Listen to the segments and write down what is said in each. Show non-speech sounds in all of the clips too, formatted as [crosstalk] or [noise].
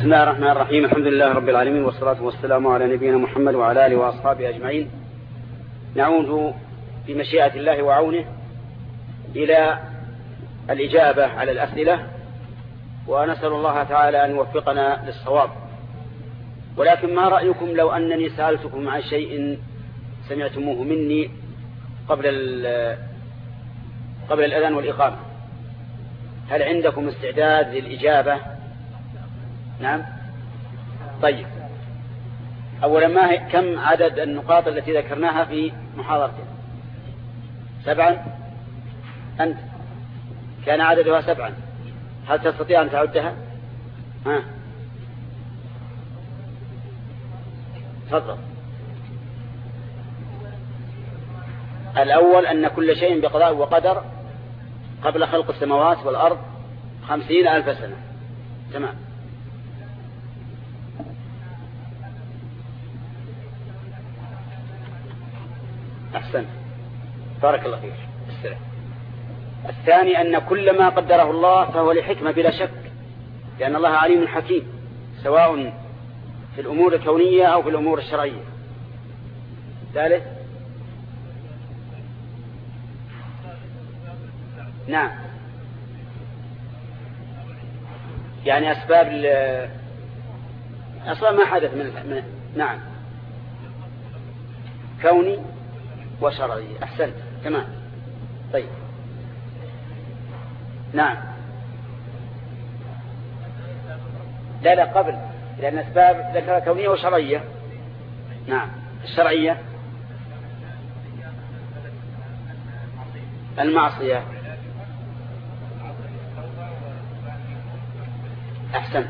بسم الله الرحمن الرحيم. الحمد لله رب العالمين والصلاة والسلام على نبينا محمد وعلى آله وأصحابه أجمعين. نعود بمشيئة الله وعونه إلى الإجابة على الأسئلة ونسأل الله تعالى أن يوفقنا للصواب. ولكن ما رأيكم لو أنني سألتكم عن شيء سمعتموه مني قبل قبل الأذان والإقامة؟ هل عندكم استعداد للإجابة نعم. طيب. أولا ما هي كم عدد النقاط التي ذكرناها في محاضرتنا سبعا. أنت. كان عددها سبعا. هل تستطيع أن تعدها؟ ها. تفضل. الأول أن كل شيء بقضاء وقدر قبل خلق السماوات والأرض خمسين ألف سنة. تمام. أحسن. بارك الله فيك. السلام. الثاني أن كل ما قدره الله فهو لحكمة بلا شك لأن الله عليم حكيم سواء في الأمور الكونية أو في الأمور الشرعية. ثالث. نعم. يعني أسباب أصلا ما حدث من, من نعم. كوني. وشرعي أحسنت. تمام. طيب. نعم. لا لا قبل. لأن أسباب ذكر كونية وشرعية. نعم. الشرعية. المعصية. أحسنت.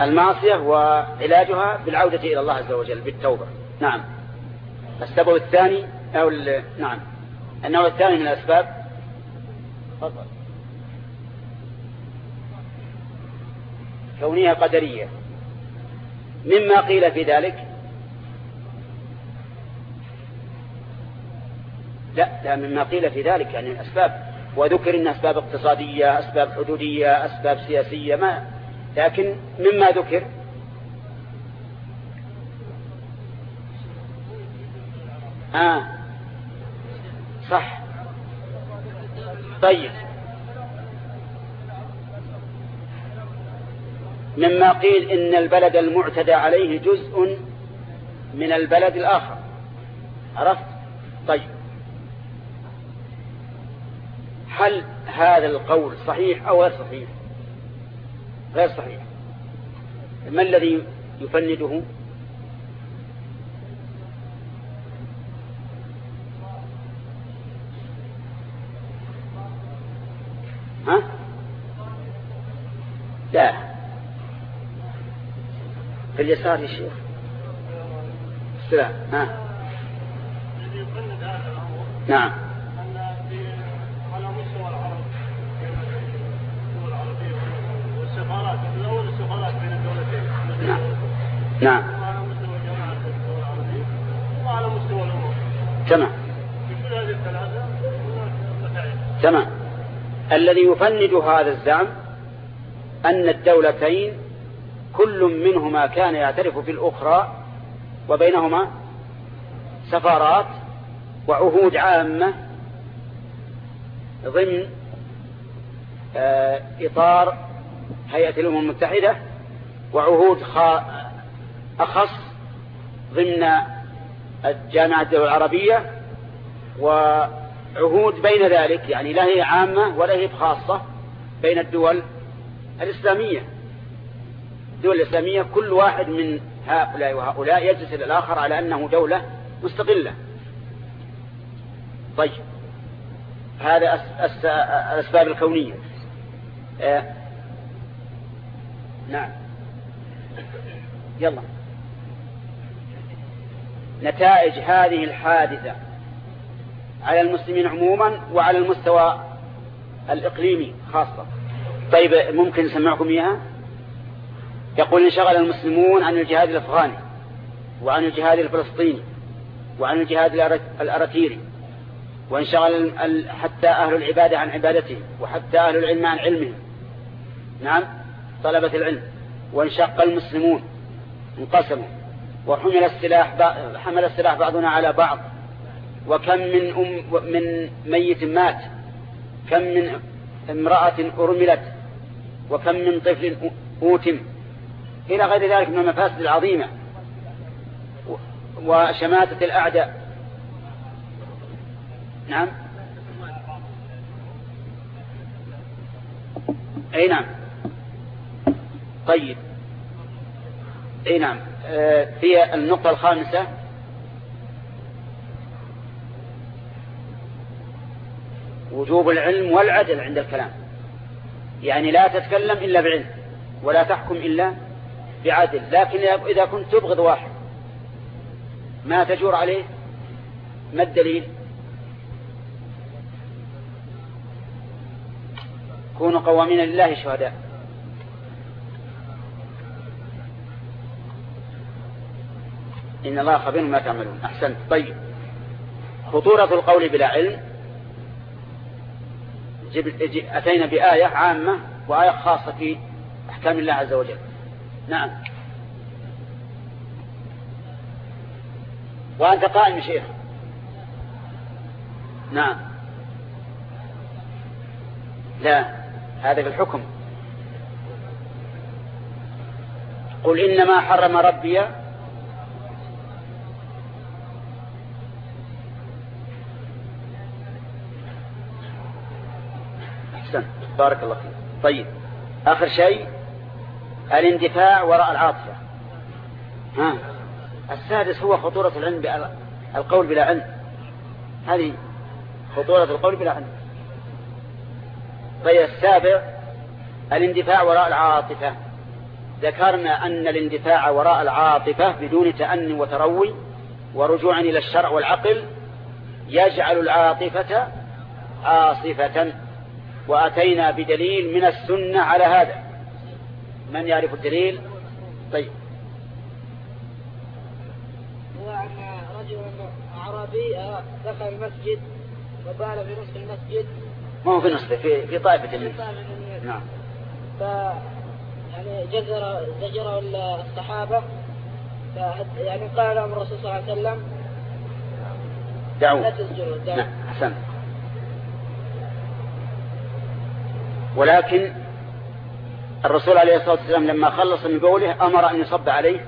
المعصية وعلاجها بالعودة إلى الله عز وجل بالتوبة. نعم. السبب الثاني أو نعم. النوع الثاني من الأسباب. فضل. كونية قدرية. مما قيل في ذلك. لا لا مما قيل في ذلك يعني الأسباب. وذكر إن أسباب اقتصادية أسباب حدودية أسباب سياسية ما. لكن مما ذكر. آه. صح. طيب. مما قيل إن البلد المعتدى عليه جزء من البلد الآخر. عرفت؟ طيب. هل هذا القول صحيح أو غير صحيح؟ غير صحيح. ما الذي يفنده ها لا في اليسار يا شيخ. السلام ها. نعم. نعم. نعم وعلى مستوى تمام. تمام. الذي يفند هذا الزعم أن الدولتين كل منهما كان يعترف بالأخرى وبينهما سفارات وعهود عامة ضمن آه، إطار هيئة الأمم المتحدة وعهود أخص ضمن الجامعة العربية وعهود بين ذلك يعني لا هي عامة ولا هي خاصة بين الدول الإسلامية. الدول الإسلامية كل واحد من هؤلاء وهؤلاء يجلس إلى الآخر على أنه دولة مستقلة. طيب. هذا أس أس الأسباب الكونية. آه. نعم. يلا. نتائج هذه الحادثة على المسلمين عموما وعلى المستوى الإقليمي خاصة. طيب ممكن نسمعكم إياها؟ يقول انشغل المسلمون عن الجهاد الأفغاني وعن الجهاد الفلسطيني وعن الجهاد الأراتيري وانشغل حتى أهل العبادة عن عبادتهم وحتى أهل العلم عن علمهم. نعم؟ طلبة العلم. وانشق المسلمون انقسموا وحمل السلاح حمل السلاح بعضنا على بعض. وكم من أم من ميت مات. كم من امرأة أرملت. وكم من طفل أوتم. إلى غير ذلك من المفاسد العظيمة وشماتة الأعداء. نعم. أي نعم. طيب. أي نعم. آه، في النقطة الخامسة. وجوب العلم والعدل عند الكلام. يعني لا تتكلم إلا بعلم ولا تحكم إلا بعدل لكن إذا كنت تبغض واحد ما تجور عليه؟ ما الدليل؟ كونوا قوامين لله شهداء. إن الله خبير ما تعملون. أحسنت. طيب. خطورة القول بلا علم. أتينا بآية عامة وآية خاصة في أحكام الله عز وجل. نعم. وأنت قائم شيخ. نعم. لا هذا في الحكم قل إنما حرم ربي أحسن بارك الله فيك. طيب آخر شيء. الاندفاع وراء العاطفة. ها؟ السادس هو خطورة العلم القول بلا علم. هذه خطورة القول بلا علم. طيب السابع الاندفاع وراء العاطفة. ذكرنا أن الاندفاع وراء العاطفة بدون تأني وتروي ورجوع إلى الشرع والعقل يجعل العاطفة عاصفة وأتينا بدليل من السنة على هذا. من يعرف الدليل؟ طيب. رجل أعرابي دخل المسجد وبال في نصف المسجد. ما هو في نصفه في في طائفة منه نعم. ف يعني جزر زجر الصحابة. ف يعني قال لهم الرسول صلى الله عليه وسلم دعوه. لا تسجروا دعوه. نعم أحسنت. ولكن الرسول عليه الصلاة والسلام لما خلص من بوله أمر أن يصب عليه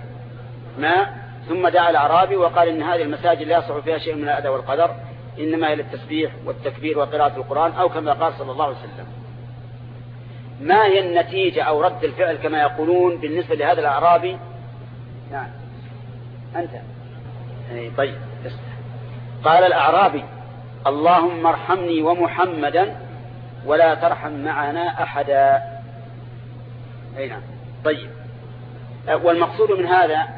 ماء ثم دعا الأعرابي وقال إن هذه المساجد لا يصح فيها شيء من الأذى والقدر إنما هي للتسبيح والتكبير وقراءة القرآن أو كما قال صلى الله عليه وسلم. ما هي النتيجة أو رد الفعل كما يقولون بالنسبة لهذا الأعرابي؟ نعم. أنت. طيب قال الأعرابي اللهم ارحمني ومحمدا ولا ترحم معنا أحدا. أي نعم. طيب. والمقصود من هذا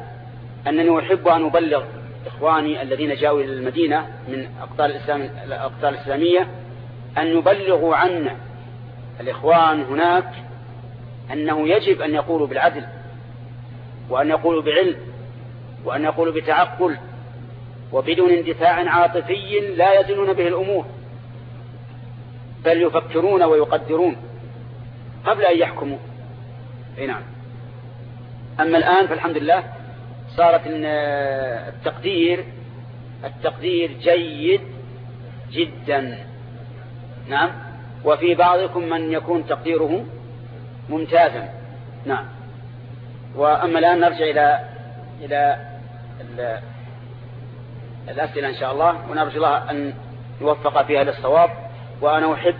أنني أحب أن أبلغ إخواني الذين جاءوا إلى المدينة من أقطار الإسلام الأقطار الإسلامية أن يبلغوا عنا الإخوان هناك أنه يجب أن يقولوا بالعدل وأن يقولوا بعلم وأن يقولوا بتعقل وبدون اندفاع عاطفي لا يزنون به الأمور بل يفكرون ويقدرون قبل أن يحكموا. إي نعم. أما الآن فالحمد لله صارت التقدير التقدير جيد جدا. نعم. وفي بعضكم من يكون تقديره ممتازا. نعم. وأما الآن نرجع إلى إلى الأسئلة إن شاء الله ونرجو الله أن يوفق فيها للصواب. وأنا أحب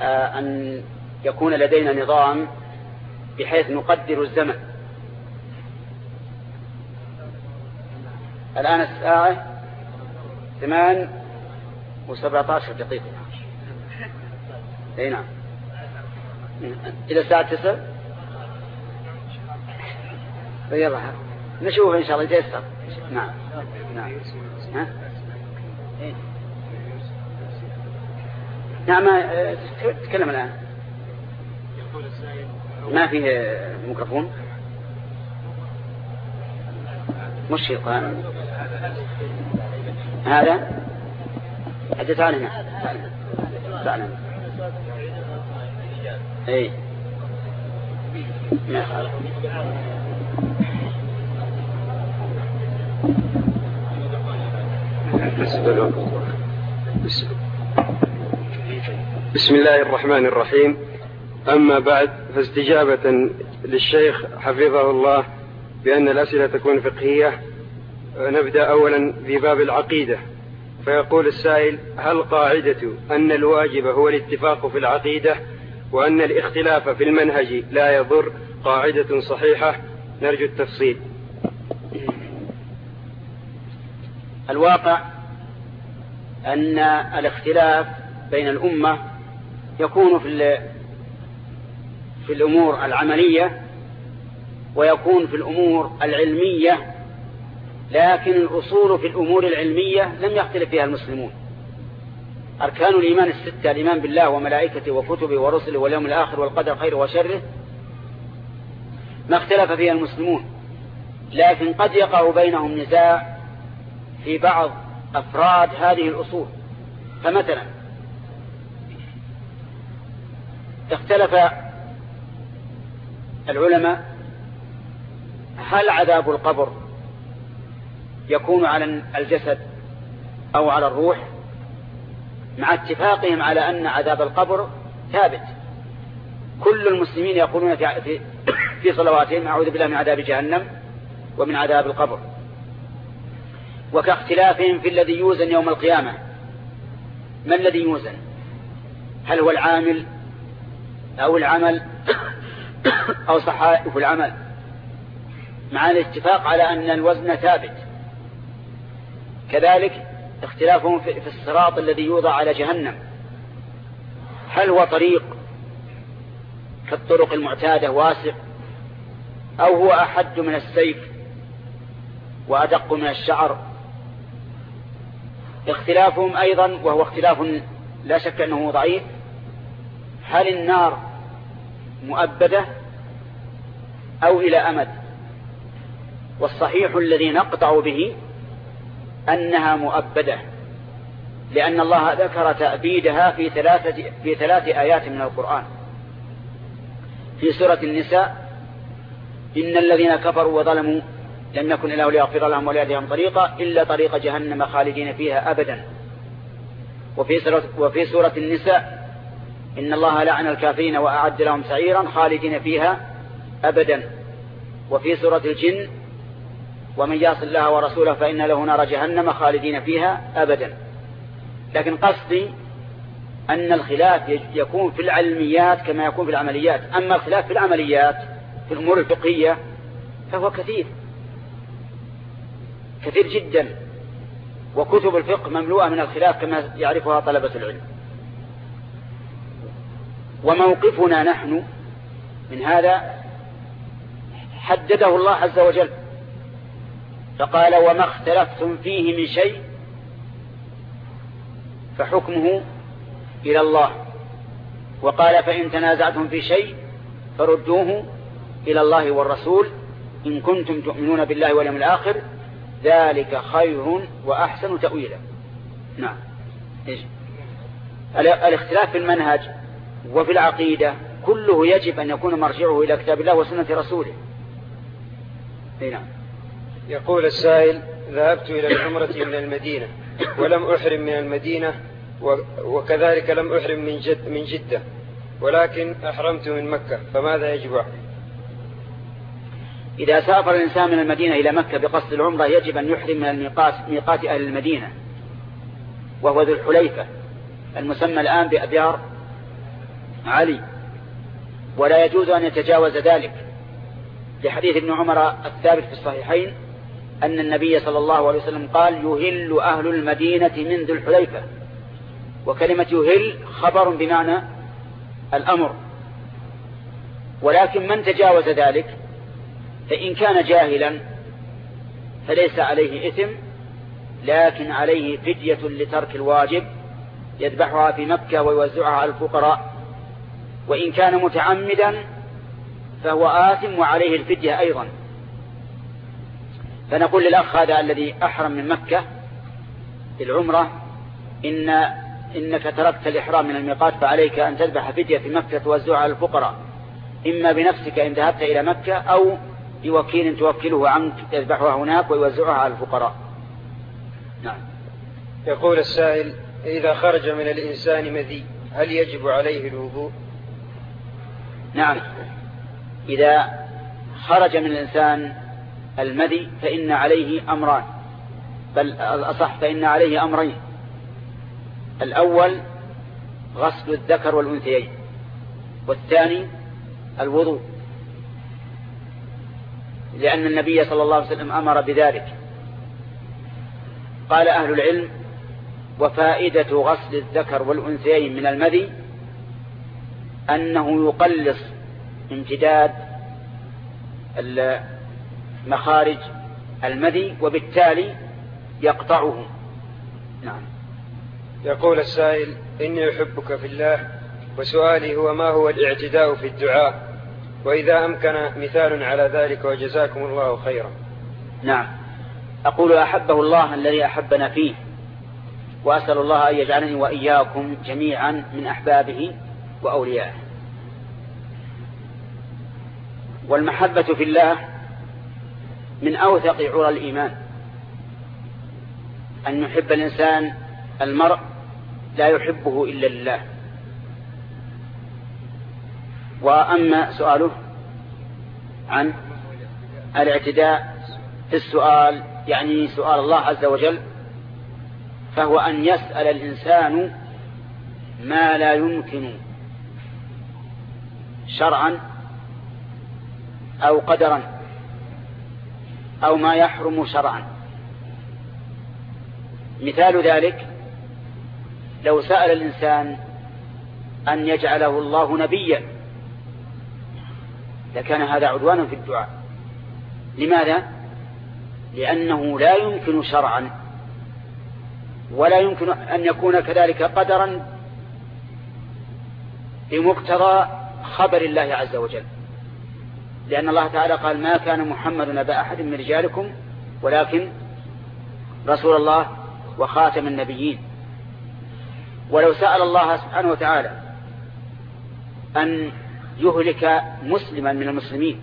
آه، أن يكون لدينا نظام بحيث نقدر الزمن. الآن الساعة ثمان وسبعة عشر دقيقة. أي نعم. إلى الساعة تسع؟ يلا. نشوف إن شاء الله يتيسر نعم. نعم؟ نعم تكلم الآن. ما فيه ميكروفون؟ مش شيطان هذا؟ حتى تعال هنا. تعال هنا. اي بسم الله الرحمن الرحيم. أما بعد فاستجابة للشيخ حفظه الله بأن الأسئلة تكون فقهية نبدأ أولا في باب العقيدة. فيقول السائل هل قاعدة أن الواجب هو الاتفاق في العقيدة وأن الاختلاف في المنهج لا يضر قاعدة صحيحة؟ نرجو التفصيل. الواقع أن الاختلاف بين الأمة يكون في في الأمور العملية ويكون في الأمور العلمية لكن الأصول في الأمور العلمية لم يختلف فيها المسلمون. أركان الإيمان الستة الإيمان بالله وملائكته وكتبه ورسله واليوم الآخر والقدر خيره وشره ما اختلف فيها المسلمون. لكن قد يقع بينهم نزاع في بعض أفراد هذه الأصول. فمثلا اختلف العلماء هل عذاب القبر يكون على الجسد أو على الروح؟ مع اتفاقهم على أن عذاب القبر ثابت. كل المسلمين يقولون في [coughs] في صلواتهم أعوذ بالله من عذاب جهنم ومن عذاب القبر. وكاختلافهم في الذي يوزن يوم القيامة. ما الذي يوزن؟ هل هو العامل أو العمل أو صحائف العمل مع الاتفاق على أن الوزن ثابت. كذلك اختلافهم في الصراط الذي يوضع على جهنم. هل هو طريق كالطرق المعتادة واسع أو هو أحد من السيف وأدق من الشعر؟ اختلافهم أيضا وهو اختلاف لا شك أنه ضعيف. هل النار مؤبدة أو إلى أمد. والصحيح الذي نقطع به أنها مؤبدة لأن الله ذكر تأبيدها في ثلاثة في ثلاث آيات من القرآن. في سورة النساء إن الذين كفروا وظلموا لم يكن إله ليغفر لهم ولا يهديهم طريقا إلا طريق جهنم خالدين فيها أبدا. وفي سورة, وفي سورة النساء إن الله لعن الكافرين وأعد لهم سعيرا خالدين فيها أبدا. وفي سورة الجن ومن يعص الله ورسوله فإن له نار جهنم خالدين فيها أبدا. لكن قصدي أن الخلاف يكون في العلميات كما يكون في العمليات. أما الخلاف في العمليات في الأمور الفقهية فهو كثير. كثير جدا. وكتب الفقه مملوءة من الخلاف كما يعرفها طلبة العلم. وموقفنا نحن من هذا حدده الله عز وجل. فقال وما اختلفتم فيه من شيء فحكمه إلى الله. وقال فإن تنازعتم في شيء فردوه إلى الله والرسول إن كنتم تؤمنون بالله واليوم الآخر. ذلك خير وأحسن تأويلا. نعم. الاختلاف في المنهج وفي العقيدة كله يجب أن يكون مرجعه إلى كتاب الله وسنة رسوله. نعم. يقول السائل ذهبت إلى العمرة من المدينة ولم أحرم من المدينة وكذلك لم أحرم من, جد من جدة ولكن أحرمت من مكة فماذا يجب علي؟ إذا سافر الإنسان من المدينة إلى مكة بقصد العمرة يجب أن يحرم من الميقات ميقات أهل المدينة وهو ذو الحليفة المسمى الآن بأبيار علي ولا يجوز أن يتجاوز ذلك. لحديث ابن عمر الثابت في الصحيحين أن النبي صلى الله عليه وسلم قال يهل أهل المدينة من ذو الحليفة. وكلمة يهل خبر بمعنى الأمر. ولكن من تجاوز ذلك؟ فإن كان جاهلا فليس عليه إثم لكن عليه فدية لترك الواجب يذبحها في مكة ويوزعها على الفقراء. وإن كان متعمدا فهو آثم وعليه الفدية أيضا. فنقول للأخ هذا الذي أحرم من مكة العمرة إن إنك تركت الإحرام من الميقات فعليك أن تذبح فدية في مكة توزعها على الفقراء. إما بنفسك إن ذهبت إلى مكة أو بوكيل توكله عنك يذبحها هناك ويوزعها على الفقراء. نعم. يقول السائل إذا خرج من الإنسان مذي هل يجب عليه الوضوء؟ نعم. إذا خرج من الإنسان المذي فإن عليه أمران. بل الأصح فإن عليه أمرين. الأول غسل الذكر والأنثيين. والثاني الوضوء. لأن النبي صلى الله عليه وسلم أمر بذلك. قال أهل العلم وفائدة غسل الذكر والأنثيين من المذي أنه يقلص امتداد مخارج المذي وبالتالي يقطعه. نعم. يقول السائل إني أحبك في الله وسؤالي هو ما هو الاعتداء في الدعاء؟ وإذا أمكن مثال على ذلك وجزاكم الله خيرا. نعم. أقول أحبه الله الذي أحبنا فيه وأسأل الله أن يجعلني وإياكم جميعا من أحبابه وأوليائه والمحبة في الله من أوثق عرى الإيمان. أن يحب الإنسان المرء لا يحبه إلا لله. وأما سؤاله عن الاعتداء في السؤال يعني سؤال الله عز وجل فهو أن يسأل الإنسان ما لا يمكن شرعا أو قدرا أو ما يحرم شرعا مثال ذلك لو سأل الإنسان أن يجعله الله نبيا لكان هذا عدوانا في الدعاء لماذا؟ لأنه لا يمكن شرعا ولا يمكن أن يكون كذلك قدرا بمقتضى خبر الله عز وجل. لأن الله تعالى قال ما كان محمد نبا أحد من رجالكم ولكن رسول الله وخاتم النبيين. ولو سأل الله سبحانه وتعالى أن يهلك مسلما من المسلمين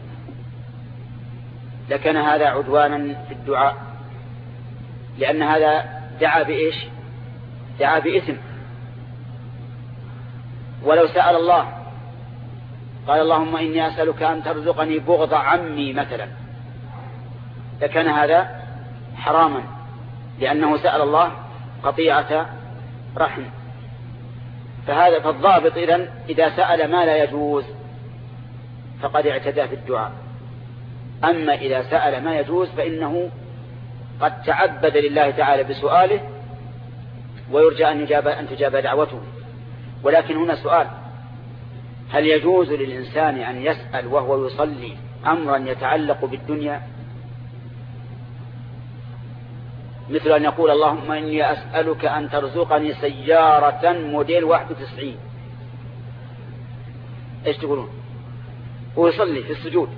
لكان هذا عدوانا في الدعاء. لأن هذا دعا بإيش؟ دعا بإثم. ولو سأل الله قال اللهم إني أسألك أن ترزقني بغض عمي مثلا. لكان هذا حراما لأنه سأل الله قطيعة رحم. فهذا فالضابط إذن إذا سأل ما لا يجوز فقد اعتدى في الدعاء. أما إذا سأل ما يجوز فإنه قد تعبد لله تعالى بسؤاله ويرجى أن, يجاب أن تجاب دعوته. ولكن هنا سؤال هل يجوز للإنسان أن يسأل وهو يصلي أمرا يتعلق بالدنيا؟ مثل أن يقول اللهم إني أسألك أن ترزقني سيارة موديل 91 إيش تقولون؟ ويصلي في السجود.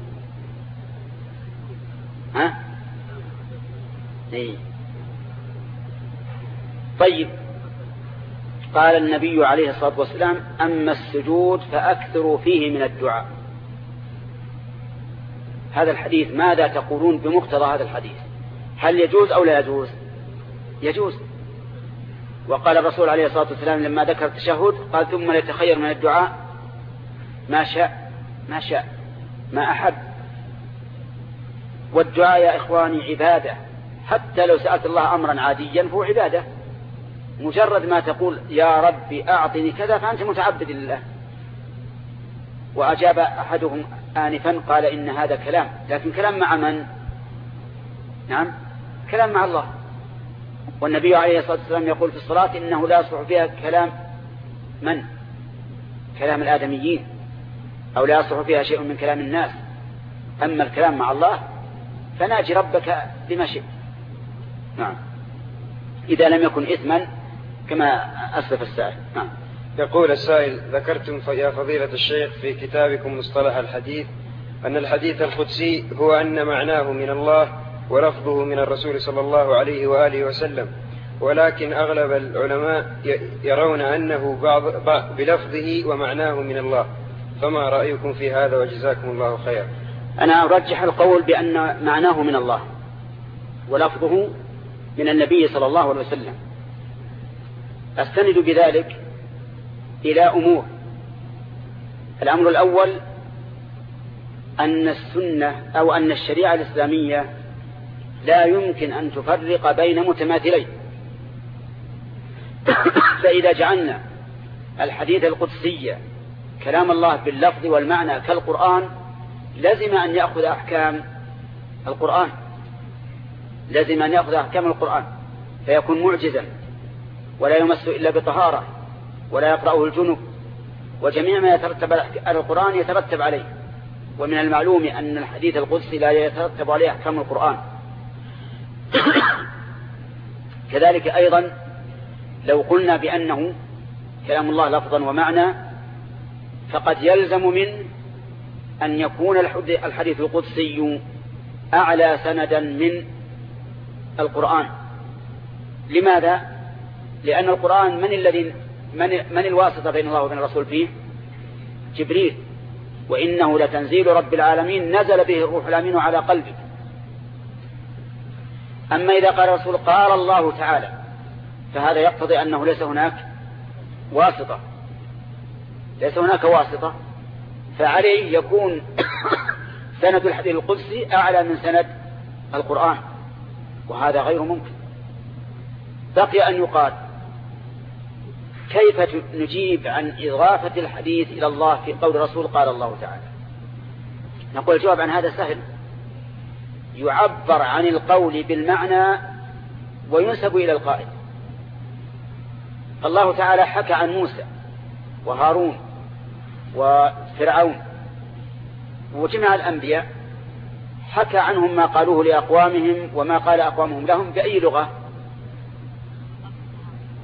ها؟ إيه. طيب. قال النبي عليه الصلاة والسلام أما السجود فأكثروا فيه من الدعاء. هذا الحديث ماذا تقولون بمقتضى هذا الحديث؟ هل يجوز أو لا يجوز؟ يجوز. وقال الرسول عليه الصلاة والسلام لما ذكر التشهد قال ثم يتخير من الدعاء. ما شاء ما شاء ما أحب. والدعاء يا إخواني عبادة. حتى لو سألت الله أمرا عاديا فهو عبادة. مجرد ما تقول يا ربي أعطني كذا فأنت متعبد لله. وأجاب أحدهم آنفا قال إن هذا كلام. لكن كلام مع من؟ نعم كلام مع الله. والنبي عليه الصلاة والسلام يقول في الصلاة إنه لا يصلح فيها كلام من؟ كلام الآدميين. أو لا يصلح فيها شيء من كلام الناس. أما الكلام مع الله فناجي ربك بما شئت. نعم. إذا لم يكن إثما كما أسلف السائل. نعم. يقول السائل ذكرتم يا فضيلة الشيخ في كتابكم مصطلح الحديث أن الحديث القدسي هو أن معناه من الله ولفظه من الرسول صلى الله عليه وآله وسلم ولكن أغلب العلماء يرون أنه بعض بلفظه ومعناه من الله. فما رأيكم في هذا وجزاكم الله خيرا؟ أنا أرجح القول بأن معناه من الله ولفظه من النبي صلى الله عليه وسلم. أستند بذلك إلى أمور. الأمر الأول أن السنة أو أن الشريعة الإسلامية لا يمكن أن تفرق بين متماثلين. [coughs] فإذا جعلنا الحديث القدسي كلام الله باللفظ والمعنى كالقرآن لزم أن يأخذ أحكام القرآن. لزم أن يأخذ أحكام القرآن. فيكون معجزا. ولا يمس إلا بطهارة ولا يقرأه الجنوب وجميع ما يترتب على القرآن يترتب عليه. ومن المعلوم أن الحديث القدسي لا يترتب عليه أحكام القرآن. [coughs] كذلك أيضا لو قلنا بأنه كلام الله لفظا ومعنى فقد يلزم من أن يكون الحديث القدسي أعلى سندا من القرآن. لماذا؟ لأن القرآن من الذي من, من الواسطة بين الله وبين الرسول فيه؟ جبريل. وإنه لتنزيل رب العالمين نزل به الروح الأمين على قلبك. أما إذا قال الرسول قال الله تعالى فهذا يقتضي أنه ليس هناك واسطة. ليس هناك واسطة. فعليه يكون [coughs] سند الحديث القدسي أعلى من سند القرآن. وهذا غير ممكن. بقي أن يقال كيف نجيب عن إضافة الحديث إلى الله في قول الرسول قال الله تعالى؟ نقول الجواب عن هذا سهل. يعبر عن القول بالمعنى وينسب إلى القائل. الله تعالى حكى عن موسى وهارون وفرعون وجمع الأنبياء حكى عنهم ما قالوه لأقوامهم وما قال أقوامهم لهم بأي لغة؟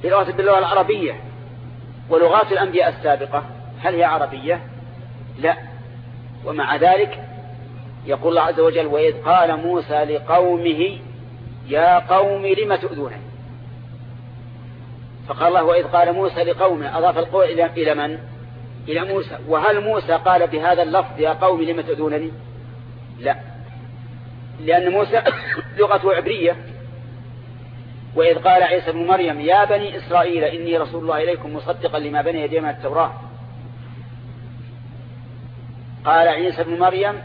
بلغة باللغة العربية. ولغات الأنبياء السابقة هل هي عربية؟ لا. ومع ذلك يقول الله عز وجل وإذ قال موسى لقومه يا قوم لم تؤذونني؟ فقال الله وإذ قال موسى لقومه أضاف القول إلى من؟ إلى موسى. وهل موسى قال بهذا اللفظ يا قوم لم تؤذونني لا. لأن موسى [coughs] لغته عبرية. وإذ قال عيسى بن مريم يا بني إسرائيل إني رسول الله إليكم مصدقا لما بني يدي من التوراة. قال عيسى بن مريم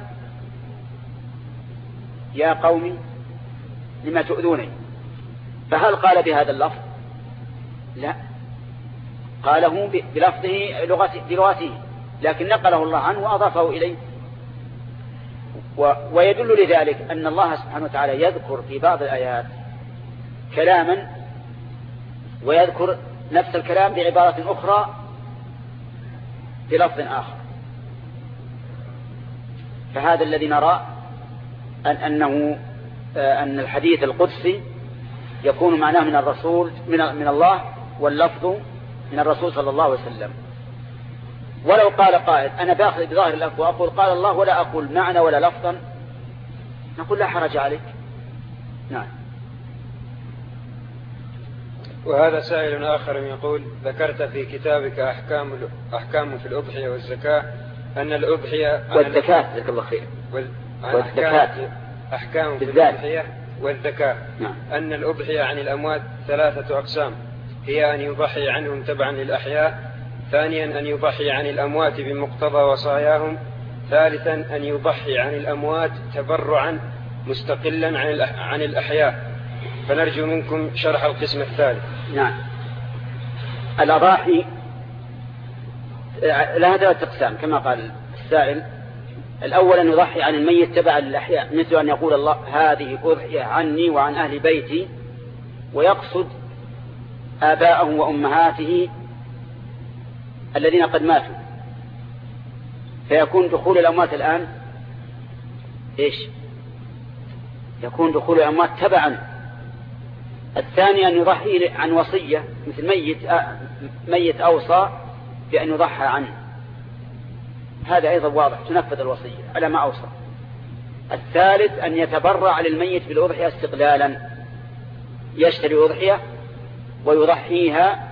يا قوم لما تؤذوني فهل قال بهذا اللفظ؟ لا. قاله بلفظه بلغته لكن نقله الله عنه وأضافه إليه. ويدل لذلك أن الله سبحانه وتعالى يذكر في بعض الآيات كلاما ويذكر نفس الكلام بعبارة أخرى بلفظ آخر. فهذا الذي نرى أن أنه آه، أن الحديث القدسي يكون معناه من الرسول من من الله واللفظ من الرسول صلى الله عليه وسلم. ولو قال قائل أنا باخذ بظاهر اللفظ وأقول قال الله ولا أقول معنى ولا لفظا نقول لا حرج عليك. نعم. وهذا سائل آخر يقول ذكرت في كتابك أحكام أحكام في الأضحية والزكاة أن الأضحية والزكاة جزاك الله خير. والزكاة. أحكام في الأضحية والذكاء نعم. أن الأضحية عن الأموات ثلاثة أقسام هي أن يضحي عنهم تبعا للأحياء ثانيا أن يضحي عن الأموات بمقتضى وصاياهم ثالثا أن يضحي عن الأموات تبرعا مستقلا عن عن الأحياء. فنرجو منكم شرح القسم الثالث. نعم. الأضاحي لها ثلاثة أقسام كما قال السائل. الأول أن يضحي عن الميت تبعا للأحياء مثل أن يقول الله هذه أضحية عني وعن أهل بيتي. ويقصد آباءه وأمهاته الذين قد ماتوا. فيكون دخول الأموات الآن إيش؟ يكون دخول الأموات تبعا الثاني أن يضحي عن وصية مثل ميت ميت أوصى بأن يضحى عنه. هذا أيضا واضح تنفذ الوصية على ما أوصى. الثالث أن يتبرع للميت بالأضحية استقلالا. يشتري أضحية ويضحيها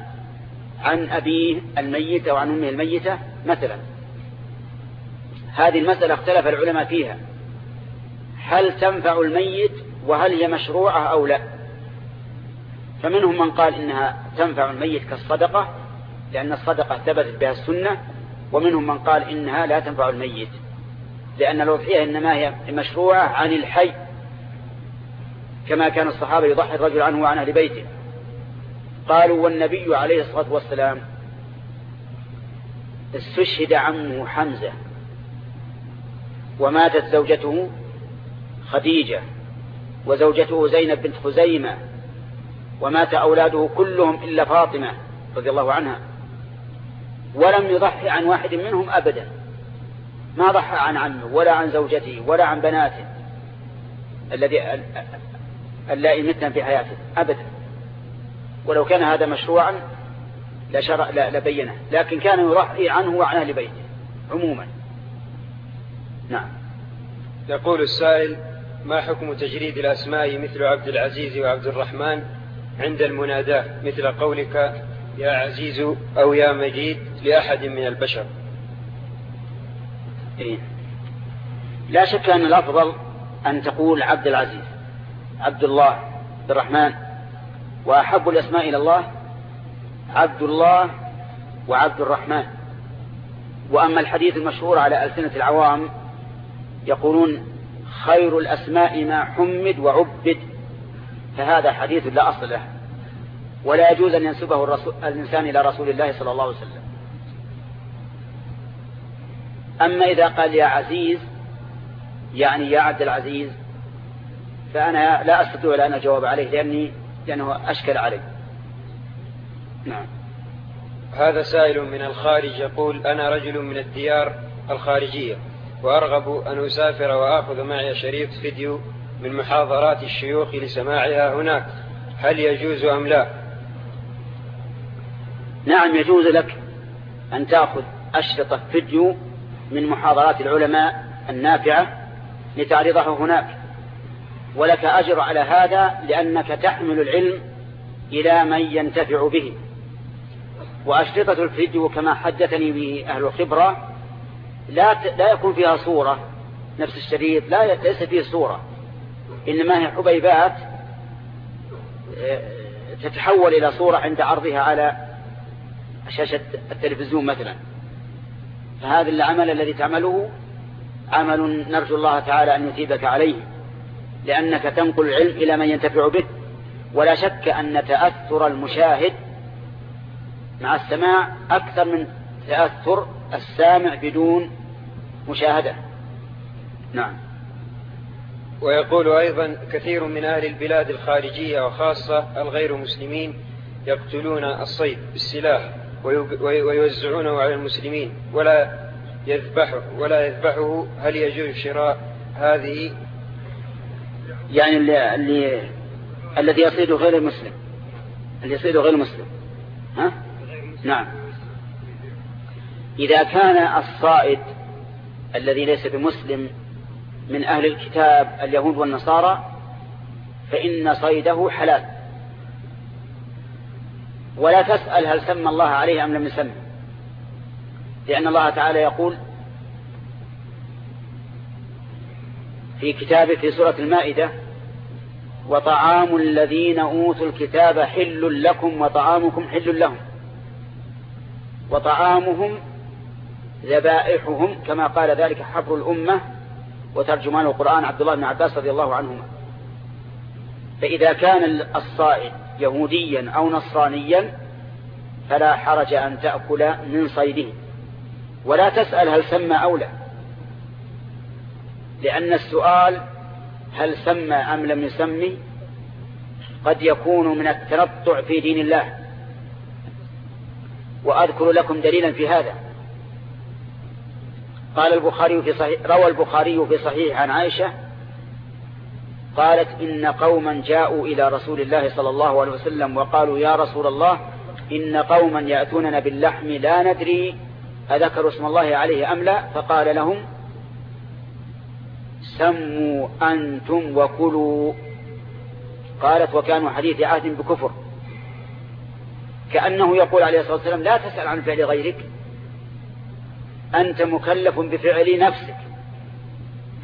عن أبيه الميت أو عن أمه الميتة مثلا. هذه المسألة اختلف العلماء فيها. هل تنفع الميت وهل هي مشروعة أو لا؟ فمنهم من قال إنها تنفع الميت كالصدقة لأن الصدقة ثبتت بها السنة ومنهم من قال إنها لا تنفع الميت لأن الأضحية إنما هي مشروعة عن الحي كما كان الصحابة يضحي الرجل عنه وعن أهل بيته. قالوا والنبي عليه الصلاة والسلام استشهد عمه حمزة وماتت زوجته خديجة وزوجته زينب بنت خزيمة ومات أولاده كلهم إلا فاطمة رضي الله عنها. ولم يضحي عن واحد منهم أبدا. ما ضحى عن عمه ولا عن زوجته ولا عن بناته الذي اللائي متنا في حياته أبدا. ولو كان هذا مشروعا لشرع لبينه لكن كان يضحي عنه وعن أهل بيته عموما. نعم. يقول السائل ما حكم تجريد الأسماء مثل عبد العزيز وعبد الرحمن عند المناداة مثل قولك يا عزيز أو يا مجيد لأحد من البشر. إيه؟ لا شك أن الأفضل أن تقول عبد العزيز عبد الله عبد الرحمن وأحب الأسماء إلى الله عبد الله وعبد الرحمن. وأما الحديث المشهور على ألسنة العوام يقولون خير الأسماء ما حمد وعبد. فهذا حديث لا أصل له ولا يجوز أن ينسبه الرسول الإنسان إلى رسول الله صلى الله عليه وسلم. أما إذا قال يا عزيز يعني يا عبد العزيز فأنا لا أستطيع أن أجاوب عليه لأني لأنه أشكل علي. نعم. هذا سائل من الخارج يقول أنا رجل من الديار الخارجية وأرغب أن أسافر وآخذ معي شريط فيديو من محاضرات الشيوخ لسماعها هناك. هل يجوز أم لا؟ نعم يجوز لك أن تأخذ أشرطة فيديو من محاضرات العلماء النافعة لتعرضها هناك. ولك أجر على هذا لأنك تحمل العلم إلى من ينتفع به. وأشرطة الفيديو كما حدثني به أهل الخبرة لا لا يكون فيها صورة نفس الشريط لا ليس فيه صورة. إنما هي حبيبات آه، تتحول إلى صورة عند عرضها على شاشة التلفزيون مثلا. فهذا العمل الذي تعمله عمل نرجو الله تعالى أن يثيبك عليه لأنك تنقل العلم إلى من ينتفع به. ولا شك أن تأثر المشاهد مع السماع أكثر من تأثر السامع بدون مشاهدة. نعم. ويقول أيضا كثير من أهل البلاد الخارجية وخاصة الغير مسلمين يقتلون الصيد بالسلاح ويوزعونه على المسلمين ولا يذبحه ولا يذبحه. هل يجوز شراء هذه؟ يعني اللي, اللي الذي يصيد غير المسلم اللي يصيد غير المسلم ها؟ نعم. إذا كان الصائد الذي ليس بمسلم من أهل الكتاب اليهود والنصارى فإن صيده حلال. ولا تسأل هل سمى الله عليه أم لم يسمى. لأن الله تعالى يقول في كتابه في سورة المائدة وطعام الذين أوتوا الكتاب حل لكم وطعامكم حل لهم. وطعامهم ذبائحهم كما قال ذلك حبر الأمة وترجمان القرآن عبد الله بن عباس رضي الله عنهما. فإذا كان الصائد يهوديا أو نصرانيا فلا حرج أن تأكل من صيده. ولا تسأل هل سمى أو لا. لأن السؤال هل سمى أم لم يسمي قد يكون من التنطع في دين الله. وأذكر لكم دليلا في هذا. قال البخاري في صحيح روى البخاري في صحيح عن عائشة قالت إن قوما جاءوا إلى رسول الله صلى الله عليه وسلم وقالوا يا رسول الله إن قوما يأتوننا باللحم لا ندري أذكروا اسم الله عليه أم لا؟ فقال لهم سموا أنتم وكلوا. قالت وكانوا حديث عهد بكفر. كأنه يقول عليه الصلاة والسلام لا تسأل عن فعل غيرك. أنت مكلف بفعل نفسك.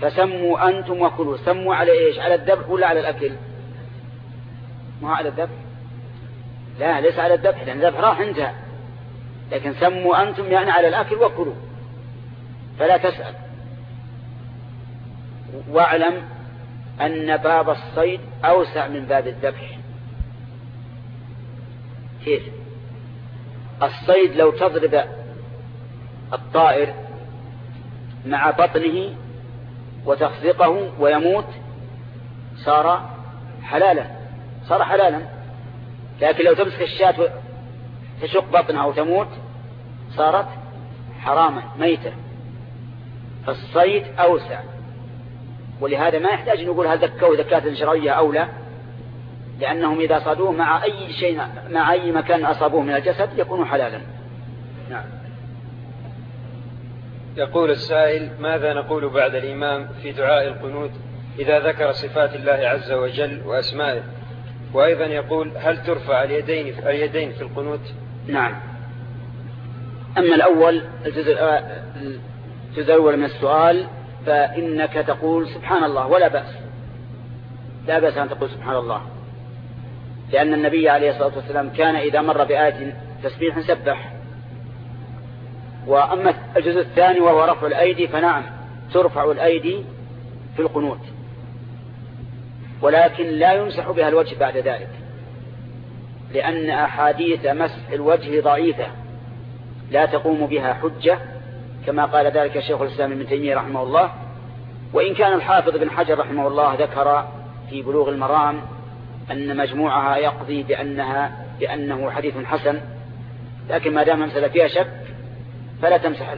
فسموا أنتم وكلوا. سموا على إيش؟ على الذبح ولا على الأكل؟ ما على الذبح. لا ليس على الذبح لأن الذبح راح انتهى لكن سموا أنتم يعني على الأكل وكلوا. فلا تسأل. واعلم أن باب الصيد أوسع من باب الذبح. كيف؟ الصيد لو تضرب الطائر مع بطنه وتخزقه ويموت صار حلالا صار حلالا. لكن لو تمسك الشاة تشق بطنها وتموت صارت حراما ميتة. فالصيد أوسع. ولهذا ما يحتاج نقول هل ذكوا ذكاة شرعية أو لا لأنهم إذا صادوه مع أي شيء مع أي مكان أصابوه من الجسد يكون حلالا. نعم. يقول السائل ماذا نقول بعد الإمام في دعاء القنوت إذا ذكر صفات الله عز وجل وأسمائه؟ وأيضا يقول هل ترفع اليدين اليدين في القنوت؟ نعم. أما الأول الجزء الأول من السؤال فإنك تقول سبحان الله ولا بأس. لا بأس أن تقول سبحان الله. لأن النبي عليه الصلاة والسلام كان إذا مر بآية تسبيح سبح. وأما الجزء الثاني وهو رفع الأيدي فنعم ترفع الأيدي في القنوت. ولكن لا يمسح بها الوجه بعد ذلك لأن أحاديث مسح الوجه ضعيفة لا تقوم بها حجة كما قال ذلك شيخ الإسلام ابن تيمية رحمه الله. وإن كان الحافظ بن حجر رحمه الله ذكر في بلوغ المرام أن مجموعها يقضي بأنها بأنه حديث حسن لكن ما دام المسألة فيها شك فلا تمسح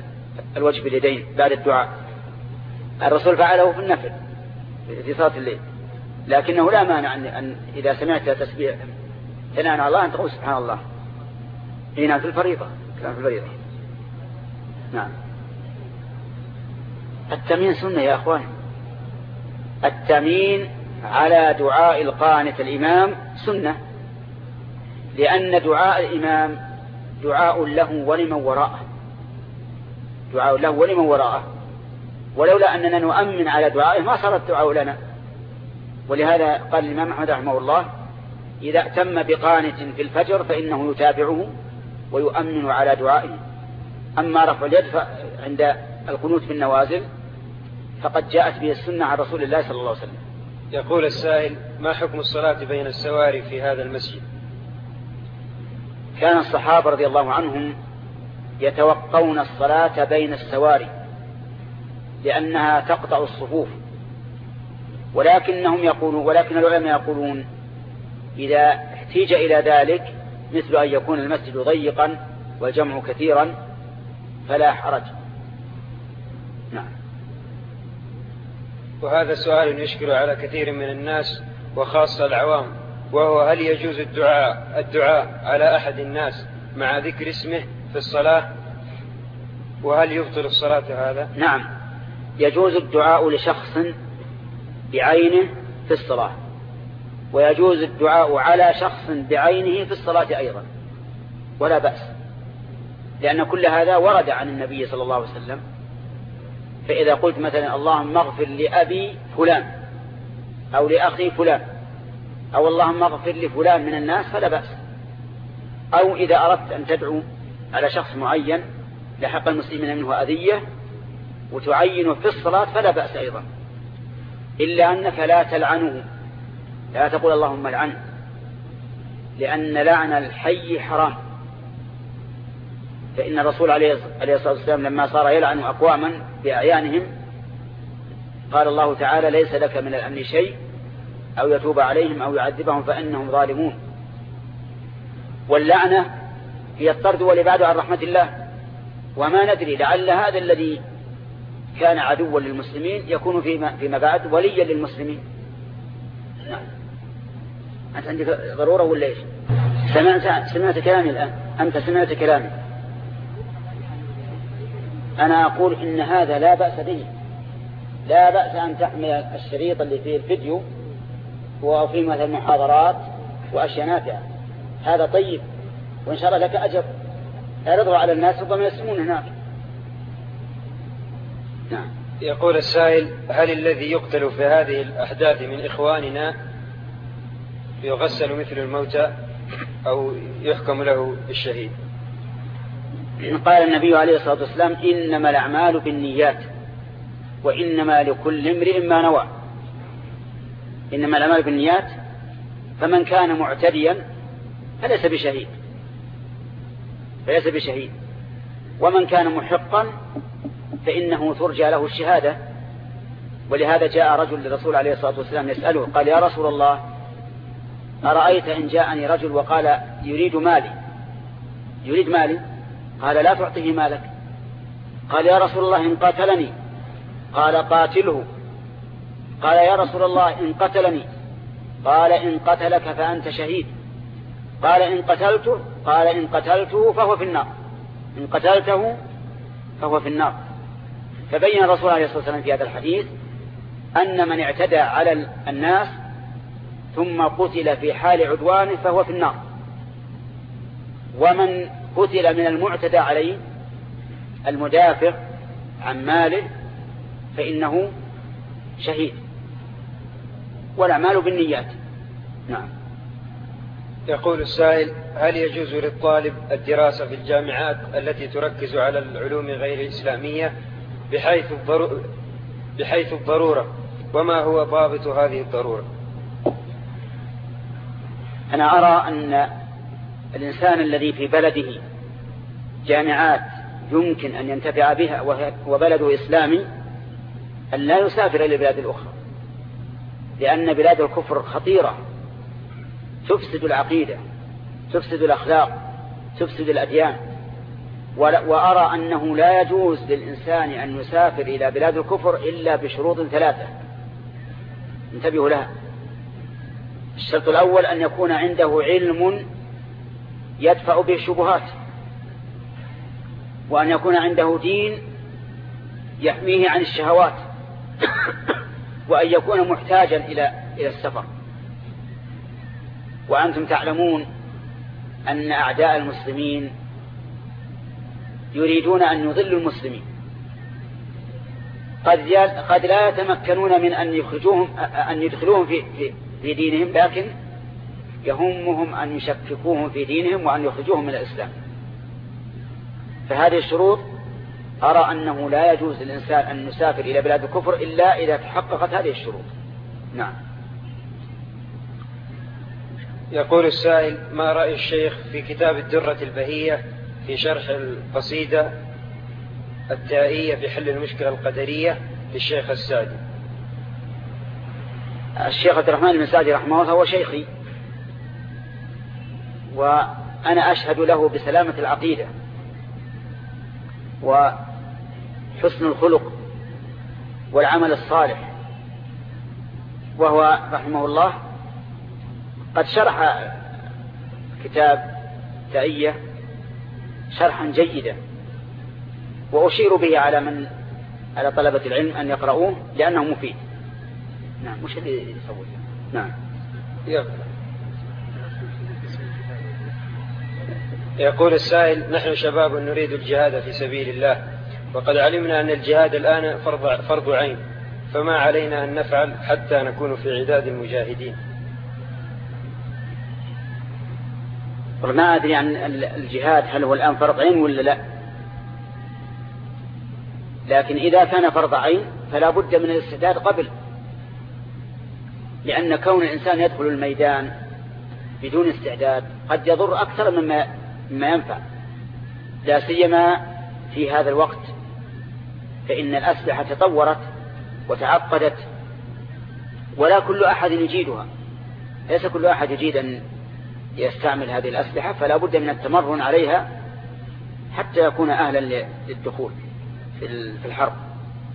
الوجه باليدين بعد الدعاء. الرسول فعله في النفل في صلاة الليل. لكنه لا مانع أن إذا سمعت تسبيح ثناء على الله أن تقول سبحان الله. هنا في الفريضة. كلام في الفريضة. نعم. التمين سنة يا أخوان التمين على دعاء القانت الإمام سنة. لأن دعاء الإمام دعاء له ولمن وراءه. دعاء له ولمن وراءه. ولولا أننا نؤمن على دعائه ما صار الدعاء لنا. ولهذا قال الإمام أحمد رحمه الله إذا اعتم بقانت في الفجر فإنه يتابعه ويؤمن على دعائه. أما رفع اليد عند القنوت في النوازل فقد جاءت به السنة عن رسول الله صلى الله عليه وسلم. يقول السائل ما حكم الصلاة بين السواري في هذا المسجد؟ كان الصحابة رضي الله عنهم يتوقون الصلاة بين السواري لأنها تقطع الصفوف. ولكنهم يقولون ولكن العلماء يقولون إذا احتيج إلى ذلك مثل أن يكون المسجد ضيقا والجمع كثيرا فلا حرج. نعم. وهذا سؤال يشكل على كثير من الناس وخاصة العوام وهو هل يجوز الدعاء الدعاء على أحد الناس مع ذكر اسمه؟ في الصلاة؟ وهل يبطل الصلاة هذا؟ نعم. يجوز الدعاء لشخص بعينه في الصلاة. ويجوز الدعاء على شخص بعينه في الصلاة أيضا. ولا بأس. لأن كل هذا ورد عن النبي صلى الله عليه وسلم. فإذا قلت مثلا اللهم اغفر لأبي فلان أو لأخي فلان أو اللهم اغفر لفلان من الناس فلا بأس. أو إذا أردت أن تدعو على شخص معين لحق المسلمين منه أذية وتعينه في الصلاة فلا بأس أيضا. إلا أنك لا تلعنه. لا تقول اللهم العنه لأن لعن الحي حرام. فإن الرسول عليه الصلاة والسلام لما صار يلعن أقواما بأعيانهم قال الله تعالى ليس لك من الأمن شيء أو يتوب عليهم أو يعذبهم فإنهم ظالمون. واللعنة هي الطرد والإبعاد عن رحمة الله. وما ندري لعل هذا الذي كان عدوا للمسلمين يكون فيما, بعد وليا للمسلمين. نعم. أنت عندك ضرورة ولا إيش؟ سمعت, سمعت كلامي الآن. أنت سمعت كلامي. أنا أقول إن هذا لا بأس به. لا بأس أن تحمل الشريط اللي فيه الفيديو وفي مثل المحاضرات وأشياء نافعة. هذا طيب. وإن شاء الله لك أجر. اعرضه على الناس ربما يسمون هناك. نعم. يقول السائل هل الذي يقتل في هذه الأحداث من إخواننا يغسل مثل الموتى أو يحكم له بالشهيد؟ قال النبي عليه الصلاة والسلام إنما الأعمال بالنيات وإنما لكل امرئ ما نوى. إنما الأعمال بالنيات فمن كان معتديا فليس بشهيد. فليس بشهيد. ومن كان محقا فإنه ترجى له الشهادة. ولهذا جاء رجل للرسول عليه الصلاة والسلام يسأله قال يا رسول الله أرأيت إن جاءني رجل وقال يريد مالي. يريد مالي؟ قال لا تعطيه مالك. قال يا رسول الله إن قاتلني. قال قاتله. قال يا رسول الله إن قتلني. قال إن قتلك فأنت شهيد. قال إن قتلته قال إن قتلته فهو في النار. إن قتلته فهو في النار. فبين الرسول عليه الصلاة والسلام في هذا الحديث أن من اعتدى على الناس ثم قتل في حال عدوانه فهو في النار. ومن قتل من المعتدى عليه المدافع عن ماله فإنه شهيد. والأعمال بالنيات. نعم. يقول السائل هل يجوز للطالب الدراسة في الجامعات التي تركز على العلوم غير الإسلامية بحيث, الضرورة بحيث الضرورة؟ وما هو ضابط هذه الضرورة؟ أنا أرى أن الإنسان الذي في بلده جامعات يمكن أن ينتفع بها وبلده إسلامي أن لا يسافر إلى البلاد الأخرى لأن بلاد الكفر خطيرة. تفسد العقيدة تفسد الأخلاق تفسد الأديان. وأرى أنه لا يجوز للإنسان أن يسافر إلى بلاد الكفر إلا بشروط ثلاثة. انتبهوا لها. الشرط الأول أن يكون عنده علم يدفع به الشبهات. وأن يكون عنده دين يحميه عن الشهوات. [coughs] وأن يكون محتاجا إلى السفر. وأنتم تعلمون أن أعداء المسلمين يريدون أن يضلوا المسلمين. قد قد لا يتمكنون من أن يخرجوهم أن يدخلوهم في في, في دينهم لكن يهمهم أن يشككوهم في دينهم وأن يخرجوهم من الإسلام. فهذه الشروط أرى أنه لا يجوز للإنسان أن يسافر إلى بلاد الكفر إلا إذا تحققت هذه الشروط. نعم. يقول السائل ما رأي الشيخ في كتاب الدرة البهية في شرح القصيدة التائية في حل المشكلة القدرية للشيخ السادي؟ الشيخ عبد الرحمن بن سعدي رحمه الله هو شيخي وأنا أشهد له بسلامة العقيدة وحسن الخلق والعمل الصالح وهو رحمه الله قد شرح كتاب تأية شرحا جيدا وأشير به على من على طلبة العلم أن يقرؤوه لأنه مفيد. نعم مش اللي يصور نعم. يقول السائل نحن شباب نريد الجهاد في سبيل الله وقد علمنا أن الجهاد الآن فرض, فرض عين فما علينا أن نفعل حتى نكون في عداد المجاهدين؟ ما أدري عن الجهاد هل هو الآن فرض عين ولا لا؟ لكن إذا كان فرض عين فلا بد من الاستعداد قبل لأن كون الإنسان يدخل الميدان بدون استعداد قد يضر أكثر مما مما ينفع. لا سيما في هذا الوقت فإن الأسلحة تطورت وتعقدت ولا كل أحد يجيدها. ليس كل أحد يجيد أن يستعمل هذه الأسلحة فلا بد من التمرن عليها حتى يكون أهلا للدخول في الحرب.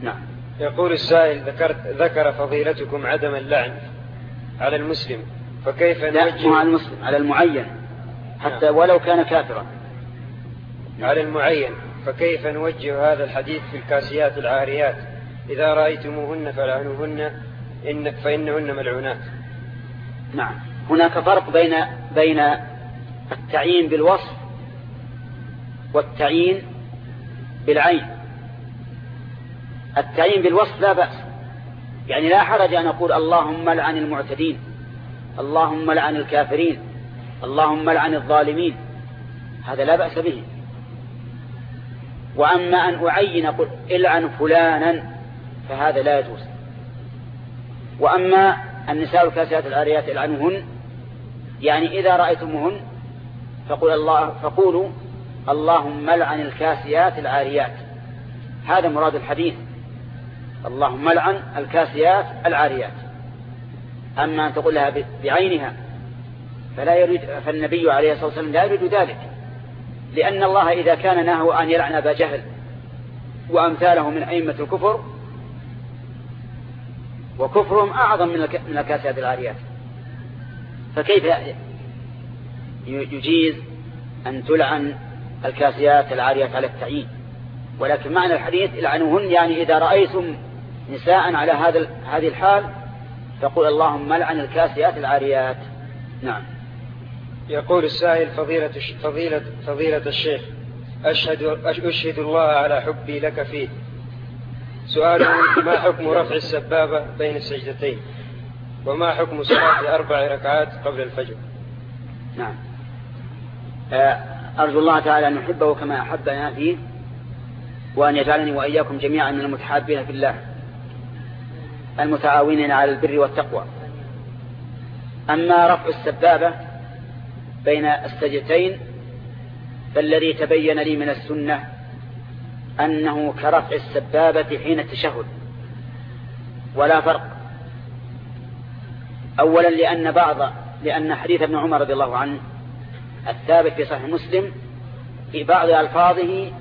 نعم. يقول السائل ذكرت ذكر فضيلتكم عدم اللعن على المسلم فكيف نوجه على المسلم على المعين. حتى نعم. ولو كان كافرا. على المعين فكيف نوجه هذا الحديث في الكاسيات العاريات؟ إذا رأيتموهن فلعنوهن إن فإنهن ملعونات. نعم. هناك فرق بين بين التعيين بالوصف والتعيين بالعين. التعيين بالوصف لا بأس. يعني لا حرج أن أقول اللهم لعن المعتدين اللهم لعن الكافرين اللهم لعن الظالمين. هذا لا بأس به. وأما أن أعين أقول إلعن فلانا فهذا لا يجوز. وأما النساء الكاسيات العاريات إلعنهن يعني إذا رأيتموهن فقول الله فقولوا اللهم لعن الكاسيات العاريات. هذا مراد الحديث. اللهم لعن الكاسيات العاريات. أما أن تقول لها بعينها فلا يريد فالنبي عليه الصلاة والسلام لا يريد ذلك. لأن الله إذا كان نهو أن يلعن أبا جهل وأمثاله من أئمة الكفر وكفرهم أعظم من الكاسيات العاريات. فكيف يجيز أن تلعن الكاسيات العاريات على التعيين؟ ولكن معنى الحديث العنوهن يعني إذا رأيتم نساء على هذا هذه الحال فقل اللهم لعن الكاسيات العاريات. نعم. يقول السائل فضيلة فضيلة فضيلة الشيخ أشهد أشهد الله على حبي لك فيه. سؤاله ما حكم رفع السبابة بين السجدتين؟ وما حكم صلاة أربع ركعات قبل الفجر؟ نعم. آه، أرجو الله تعالى أن نحبه كما أحبنا فيه وأن يجعلني وإياكم جميعا من المتحابين في الله المتعاونين على البر والتقوى. أما رفع السبابة بين السجدتين فالذي تبين لي من السنة أنه كرفع السبابة حين التشهد ولا فرق. أولا لأن بعض لأن حديث ابن عمر رضي الله عنه الثابت في صحيح مسلم في بعض ألفاظه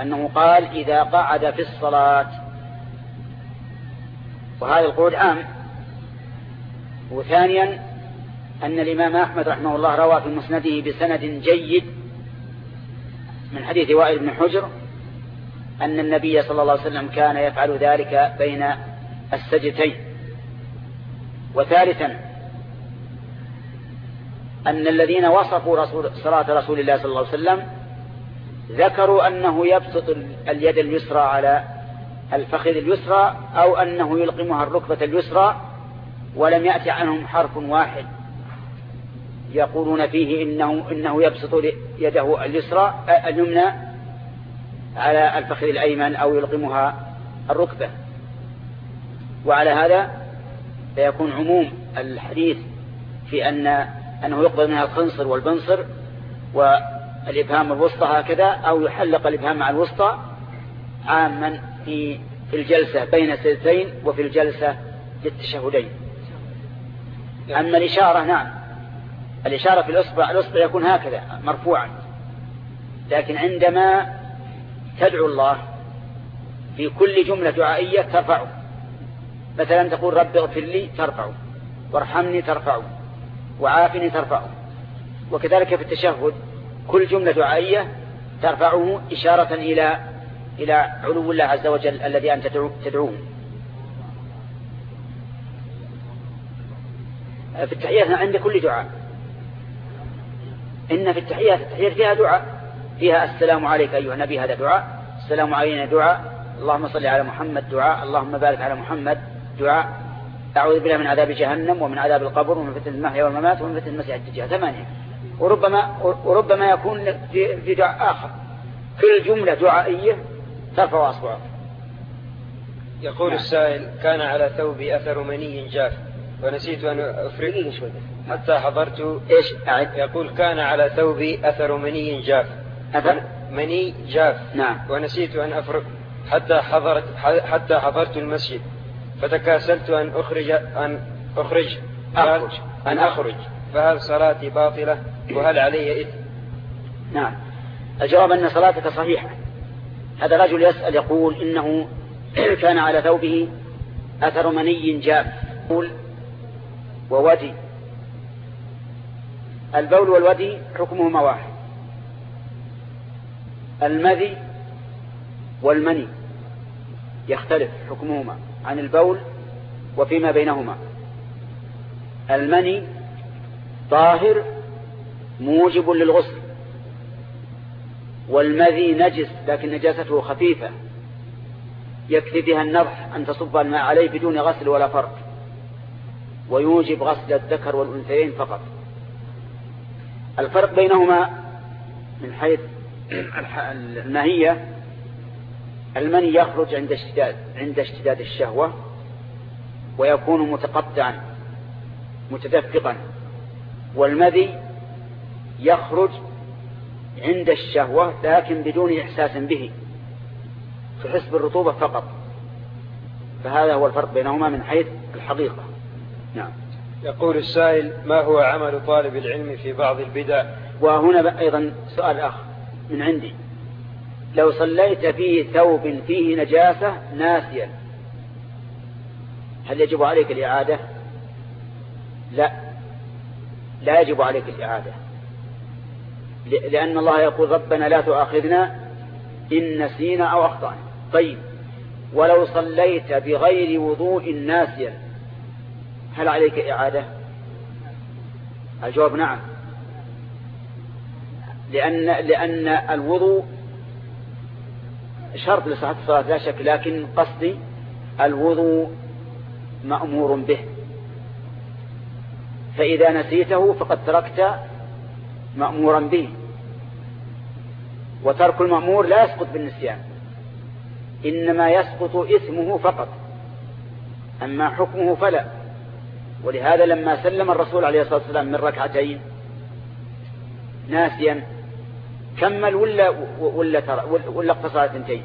أنه قال إذا قعد في الصلاة. وهذا القول عام. وثانيا أن الإمام أحمد رحمه الله روى في مسنده بسند جيد من حديث وائل بن حجر أن النبي صلى الله عليه وسلم كان يفعل ذلك بين السجتين وثالثا أن الذين وصفوا رسول صلاة رسول الله صلى الله عليه وسلم ذكروا أنه يبسط اليد اليسرى على الفخذ اليسرى أو أنه يلقمها الركبة اليسرى ولم يأتي عنهم حرف واحد. يقولون فيه إنه, إنه يبسط يده اليسرى اليمنى على الفخذ الأيمن أو يلقمها الركبة. وعلى هذا فيكون عموم الحديث في أن أنه يقبل منها الخنصر والبنصر والإبهام الوسطى هكذا أو يحلق الإبهام مع الوسطى عاما في في الجلسة بين السجدتين وفي الجلسة للتشهدين. أما الإشارة نعم. الإشارة في الأصبع الأصبع يكون هكذا مرفوعا. لكن عندما تدعو الله في كل جملة دعائية ترفعه. مثلا تقول رب اغفر لي ترفعه وارحمني ترفعه وعافني ترفعه. وكذلك في التشهد كل جملة دعائية ترفعه إشارة إلى إلى علو الله عز وجل الذي أنت تدعوه. في التحيات عند كل دعاء. إن في التحيات التحيات فيها دعاء فيها السلام عليك أيها النبي هذا دعاء. السلام علينا دعاء. اللهم صل على محمد دعاء. اللهم بارك على محمد. دعاء أعوذ بالله من عذاب جهنم ومن عذاب القبر ومن فتن المحيا والممات ومن فتن المسيح الدجال. ثمانية. وربما وربما يكون في دعاء آخر. كل جملة دعائية ترفع أصبعه يقول نعم. السائل كان على ثوبي أثر مني جاف ونسيت أن أفرغ حتى حضرت. إيش؟ أعد. يقول كان على ثوبي أثر مني جاف. أثر؟ مني جاف. نعم. ونسيت أن أفرغ حتى حضرت حتى حضرت المسجد. فتكاسلت أن أخرج أن أخرج. أخرج. أن أخرج. فهل صلاتي باطلة؟ وهل علي إثم؟ نعم. الجواب أن صلاتك صحيحة. هذا رجل يسأل يقول إنه [clears throat] كان على ثوبه أثر مني جاف. وودي. البول والودي حكمهما واحد. المذي والمني. يختلف حكمهما. عن البول وفيما بينهما. المني طاهر موجب للغسل والمذي نجس لكن نجاسته خفيفة يكفي بها النضح أن تصب الماء عليه بدون غسل ولا فرق ويوجب غسل الذكر والأنثيين فقط. الفرق بينهما من حيث الماهية المني يخرج عند اشتداد عند اشتداد الشهوة ويكون متقطعا متدفقا. والمذي يخرج عند الشهوة لكن بدون إحساس به تحس بالرطوبة فقط. فهذا هو الفرق بينهما من حيث الحقيقة. نعم. يقول السائل ما هو عمل طالب العلم في بعض البدع؟ وهنا أيضا سؤال آخر من عندي. لو صليت في ثوب فيه نجاسة ناسيا هل يجب عليك الإعادة؟ لا لا يجب عليك الإعادة لأن الله يقول ربنا لا تؤاخذنا إن نسينا أو أخطأنا. طيب ولو صليت بغير وضوء ناسيا هل عليك إعادة؟ الجواب نعم لأن, لأن الوضوء شرط لصحة الصلاة لا شك لكن قصدي الوضوء مأمور به. فإذا نسيته فقد تركت مأمورا به. وترك المأمور لا يسقط بالنسيان إنما يسقط إثمه فقط. أما حكمه فلا. ولهذا لما سلم الرسول عليه الصلاة والسلام من ركعتين ناسيا كمل ولا ولا ترى ولا اقتصر اثنتين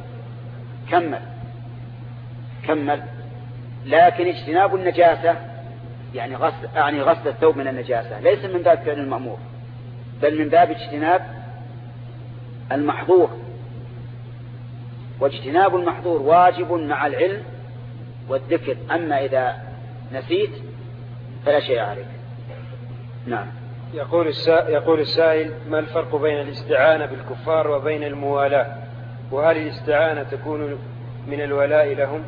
كمل. كمل. لكن اجتناب النجاسة يعني غسل يعني غسل الثوب من النجاسة ليس من باب فعل المأمور بل من باب اجتناب المحظور. واجتناب المحظور واجب مع العلم والذكر أما إذا نسيت فلا شيء عليك. نعم. يقول السائل, يقول السائل ما الفرق بين الاستعانة بالكفار وبين الموالاة؟ وهل الاستعانة تكون من الولاء لهم؟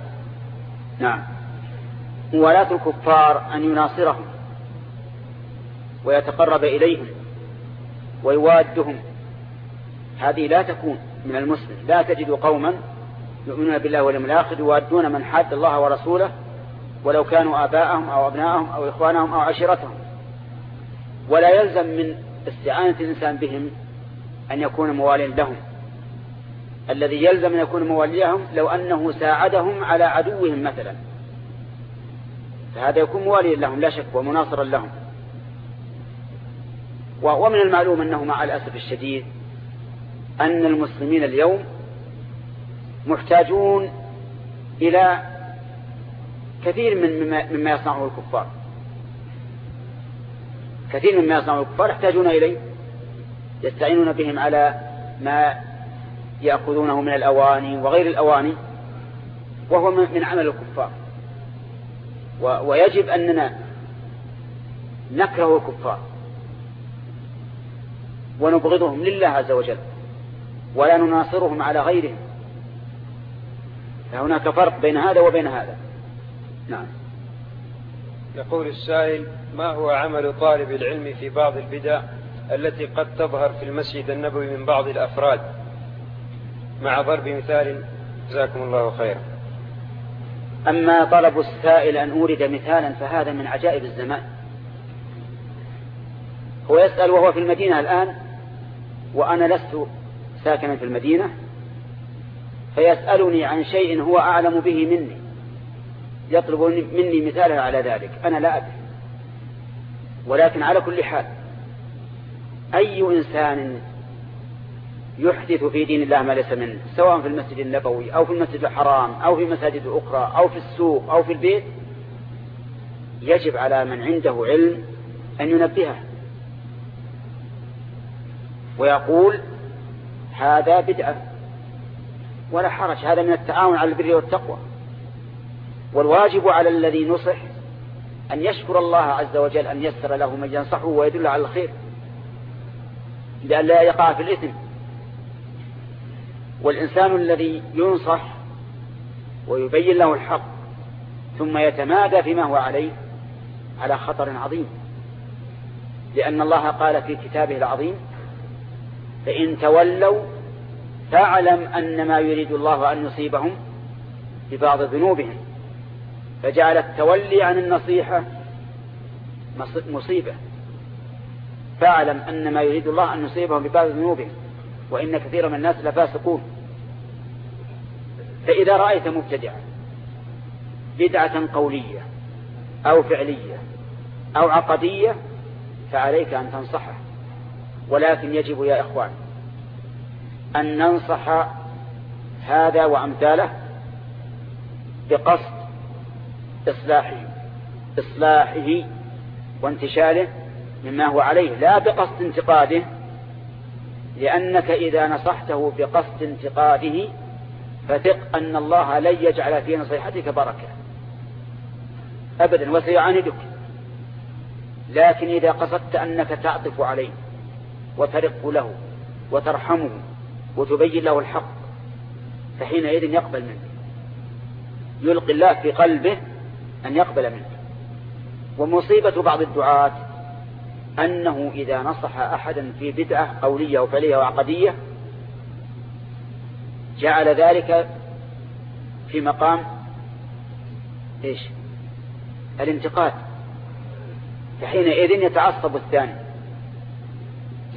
نعم. موالاة الكفار أن يناصرهم ويتقرب إليهم ويوادهم. هذه لا تكون من المسلم. لا تجد قوما يؤمنون بالله واليوم الآخر يوادون من حاد الله ورسوله ولو كانوا آباءهم أو أبناءهم أو إخوانهم أو عشيرتهم. ولا يلزم من استعانة الإنسان بهم أن يكون مواليا لهم. الذي يلزم أن يكون مواليا لهم لو أنه ساعدهم على عدوهم مثلا. فهذا يكون مواليا لهم لا شك ومناصرا لهم. ومن المعلوم أنه مع الأسف الشديد أن المسلمين اليوم محتاجون إلى كثير من مما يصنعه الكفار. كثير مما يصنعه الكفار يحتاجون إليه يستعينون بهم على ما يأخذونه من الأواني وغير الأواني وهو من عمل الكفار. ويجب أننا نكره الكفار ونبغضهم لله عز وجل ولا نناصرهم على غيرهم. فهناك فرق بين هذا وبين هذا. نعم. يقول السائل ما هو عمل طالب العلم في بعض البدع التي قد تظهر في المسجد النبوي من بعض الأفراد؟ مع ضرب مثال جزاكم الله خيرا. أما طلب السائل أن أورد مثالا فهذا من عجائب الزمان. هو يسأل وهو في المدينة الآن وأنا لست ساكنا في المدينة؟ فيسألني عن شيء هو أعلم به مني. يطلب مني مثالا على ذلك. أنا لا أدري. ولكن على كل حال أي إنسان يحدث في دين الله ما ليس منه سواء في المسجد النبوي أو في المسجد الحرام أو في مساجد أخرى أو في السوق أو في البيت يجب على من عنده علم أن ينبهه. ويقول هذا بدعة. ولا حرج هذا من التعاون على البر والتقوى. والواجب على الذي نصح أن يشكر الله عز وجل أن يسر له من ينصحه ويدل على الخير لأن لا يقع في الإثم. والإنسان الذي ينصح ويبين له الحق ثم يتمادى فيما هو عليه على خطر عظيم. لأن الله قال في كتابه العظيم فإن تولوا فاعلم أن ما يريد الله أن يصيبهم ببعض ذنوبهم. فجعل التولي عن النصيحة مصيبة. فاعلم أن ما يريد الله أن يصيبهم ببعض ذنوبهم وإن كثيرا من الناس لفاسقون. فإذا رأيت مبتدعا بدعة قولية أو فعلية أو عقدية فعليك أن تنصحه. ولكن يجب يا إخوان أن ننصح هذا وأمثاله بقصد إصلاحه إصلاحه وانتشاله مما هو عليه لا بقصد انتقاده لأنك إذا نصحته بقصد انتقاده فثق أن الله لن يجعل في نصيحتك بركة. أبدا وسيعاندك. لكن إذا قصدت أنك تعطف عليه وترق له وترحمه وتبين له الحق فحينئذ يقبل منك. يلقي الله في قلبه أن يقبل منك ومصيبة بعض الدعاة أنه إذا نصح أحدا في بدعة قولية وفعلية وعقدية جعل ذلك في مقام إيش؟ الانتقاد. فحينئذ يتعصب الثاني.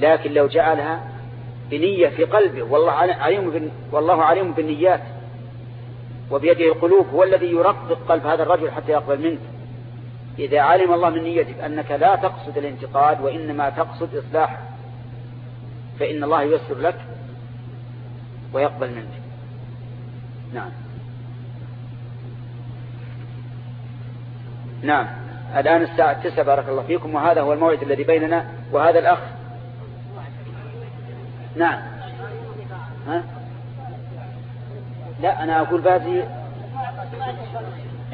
لكن لو جعلها بنية في قلبه والله عليم والله عليم بالنيات. وبيده القلوب هو الذي يرقق قلب هذا الرجل حتى يقبل منك. إذا علم الله من نيتك أنك لا تقصد الانتقاد وإنما تقصد إصلاحه فإن الله ييسر لك ويقبل منك. نعم. نعم. الآن الساعة تسعة بارك الله فيكم وهذا هو الموعد الذي بيننا وهذا الأخ. نعم. ها؟ لا أنا أقول باقي.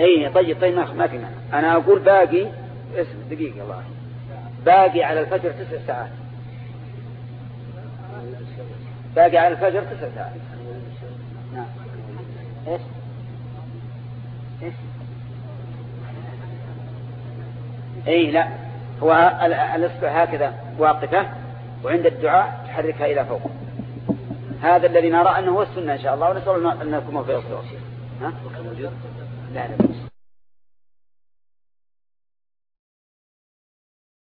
أي طيب طيب ما في معنى أنا أقول باقي اسم دقيقة الله. باقي على الفجر تسع ساعات. باقي على الفجر تسع ساعات. نعم. إيش؟ إيش؟ اي لا. هو الإصبع هكذا واقفة وعند الدعاء تحركها إلى فوق. هذا الذي نرى أنه هو السنة إن شاء الله ونسأل أن نكون في الصوت ها؟ لا لا